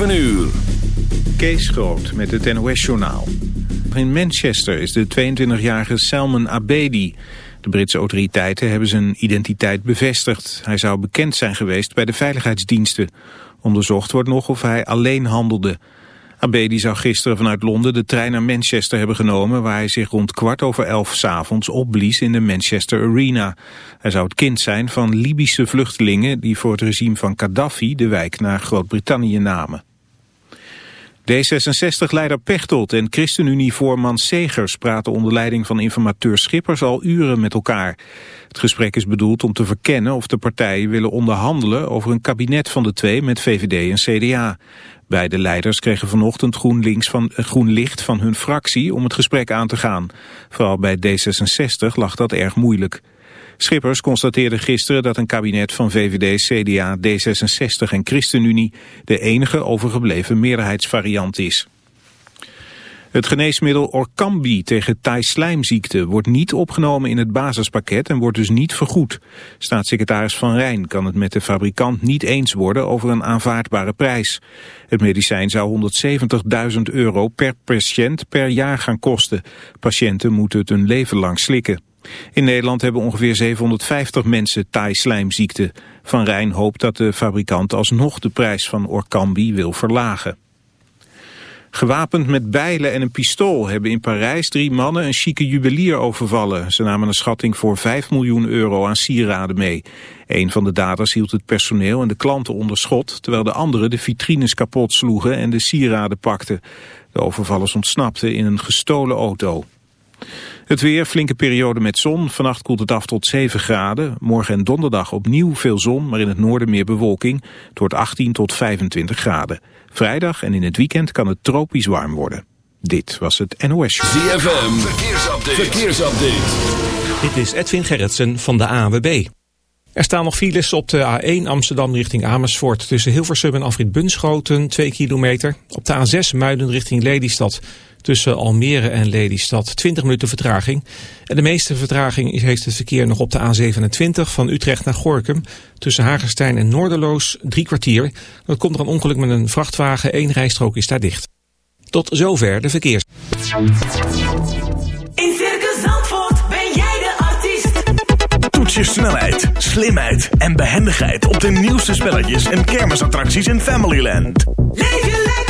7 uur. Kees Groot met het NOS-journaal. In Manchester is de 22-jarige Salman Abedi. De Britse autoriteiten hebben zijn identiteit bevestigd. Hij zou bekend zijn geweest bij de veiligheidsdiensten. Onderzocht wordt nog of hij alleen handelde. Abedi zou gisteren vanuit Londen de trein naar Manchester hebben genomen... waar hij zich rond kwart over elf s'avonds opblies in de Manchester Arena. Hij zou het kind zijn van Libische vluchtelingen... die voor het regime van Gaddafi de wijk naar Groot-Brittannië namen. D66-leider Pechtold en ChristenUnie-voorman Segers praten onder leiding van informateur Schippers al uren met elkaar. Het gesprek is bedoeld om te verkennen of de partijen willen onderhandelen over een kabinet van de twee met VVD en CDA. Beide leiders kregen vanochtend groen, van, eh, groen licht van hun fractie om het gesprek aan te gaan. Vooral bij D66 lag dat erg moeilijk. Schippers constateerde gisteren dat een kabinet van VVD, CDA, D66 en ChristenUnie de enige overgebleven meerderheidsvariant is. Het geneesmiddel Orkambi tegen Thai-slijmziekte wordt niet opgenomen in het basispakket en wordt dus niet vergoed. Staatssecretaris Van Rijn kan het met de fabrikant niet eens worden over een aanvaardbare prijs. Het medicijn zou 170.000 euro per patiënt per jaar gaan kosten. Patiënten moeten het een leven lang slikken. In Nederland hebben ongeveer 750 mensen Thai-slijmziekte. Van Rijn hoopt dat de fabrikant alsnog de prijs van Orkambi wil verlagen. Gewapend met bijlen en een pistool hebben in Parijs drie mannen een chique juwelier overvallen. Ze namen een schatting voor 5 miljoen euro aan sieraden mee. Een van de daders hield het personeel en de klanten onder schot, terwijl de anderen de vitrines kapot sloegen en de sieraden pakten. De overvallers ontsnapten in een gestolen auto. Het weer, flinke periode met zon. Vannacht koelt het af tot 7 graden. Morgen en donderdag opnieuw veel zon, maar in het noorden meer bewolking. Het wordt 18 tot 25 graden. Vrijdag en in het weekend kan het tropisch warm worden. Dit was het NOS Show. ZFM, verkeersupdate. verkeersupdate. Dit is Edwin Gerritsen van de ANWB. Er staan nog files op de A1 Amsterdam richting Amersfoort... tussen Hilversum en Afrit Bunschoten, 2 kilometer. Op de A6 Muiden richting Lelystad... tussen Almere en Lelystad, 20 minuten vertraging. En de meeste vertraging heeft het verkeer nog op de A27... van Utrecht naar Gorkum, tussen Hagerstein en Noorderloos, drie kwartier. Dat komt er een ongeluk met een vrachtwagen, één rijstrook is daar dicht. Tot zover de verkeers. In Circus Zandvoort ben jij de artiest. Toets je snelheid, slimheid en behendigheid op de nieuwste spelletjes en kermisattracties in Familyland. Leef je lekker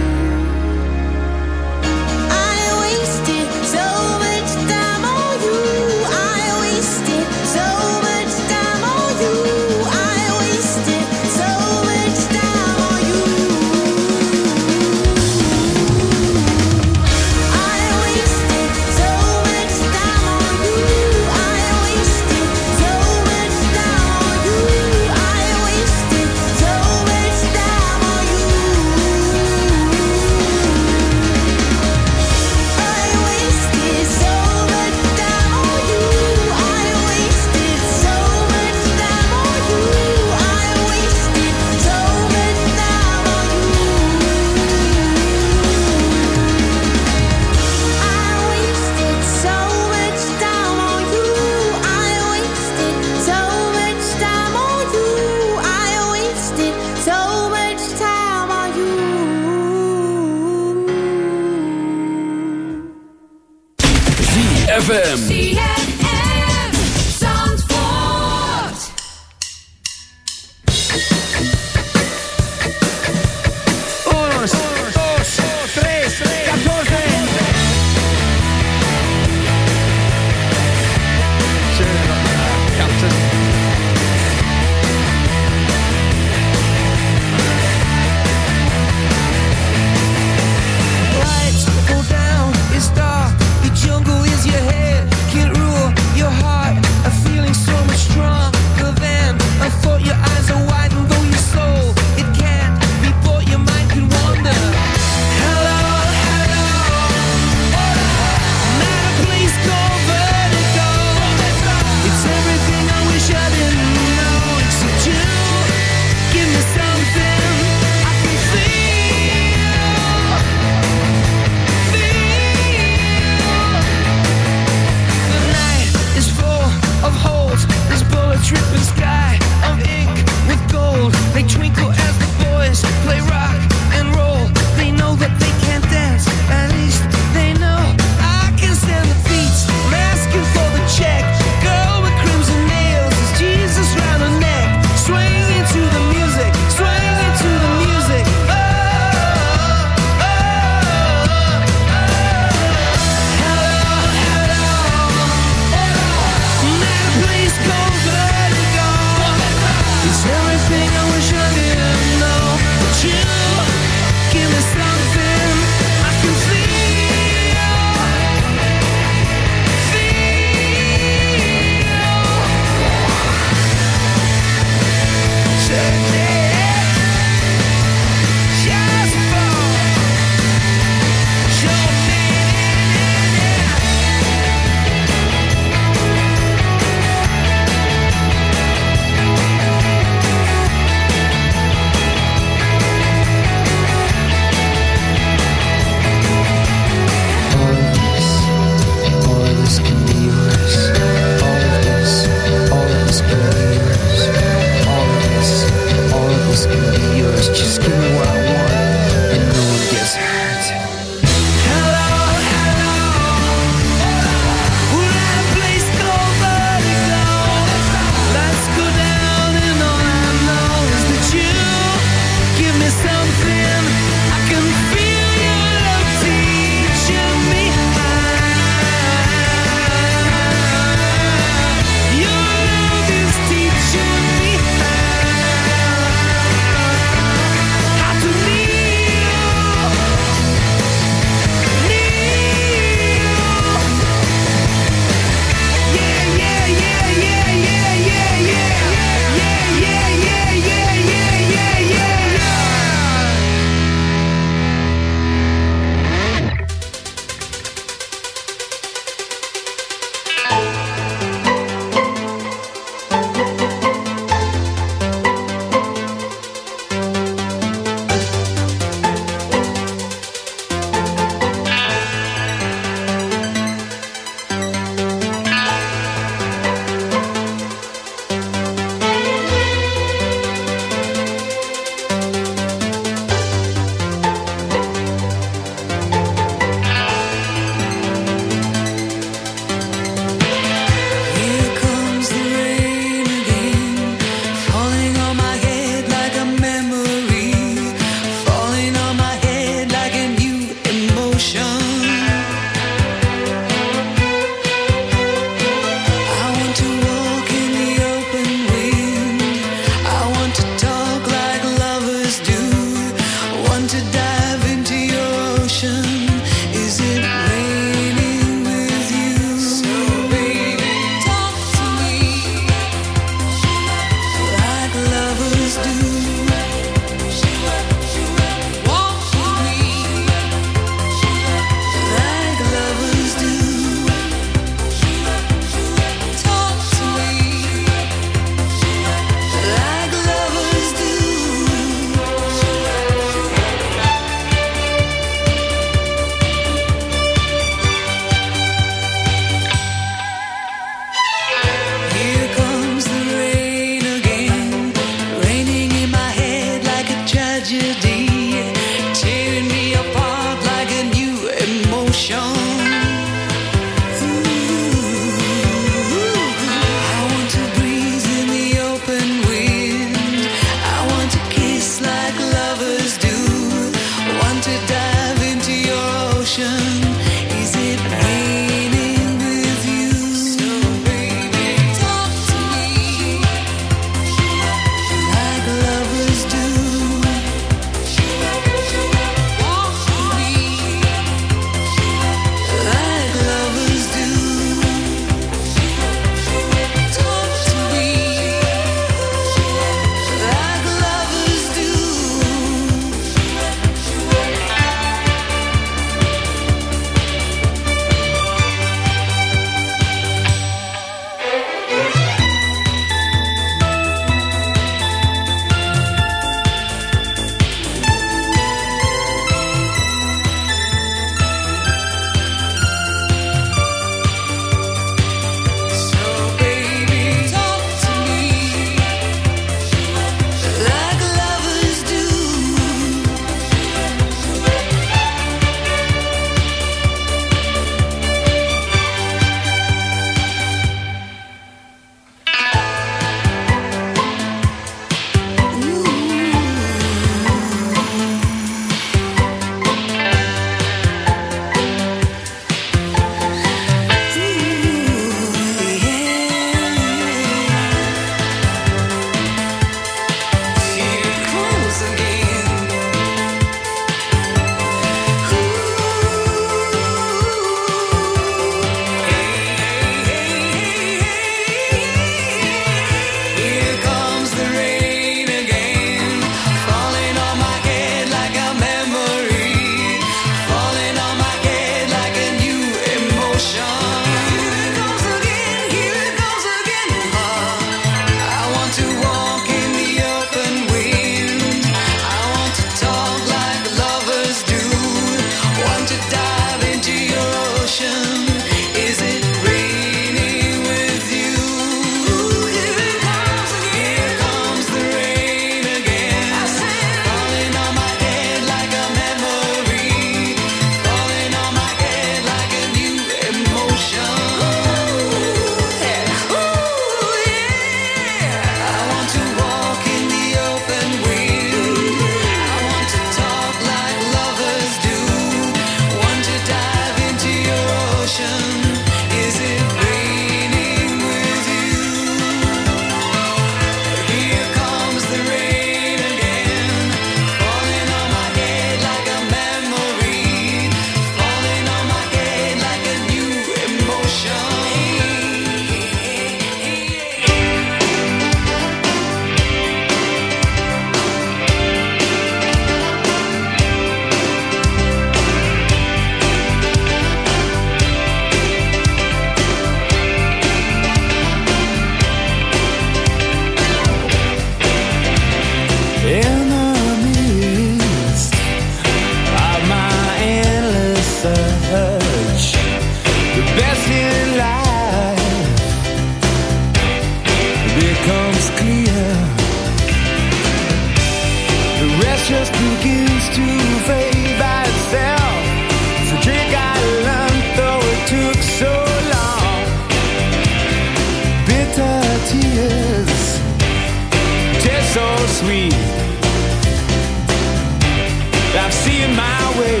seeing my way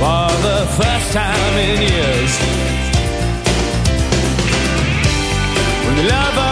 for the first time in years. When the love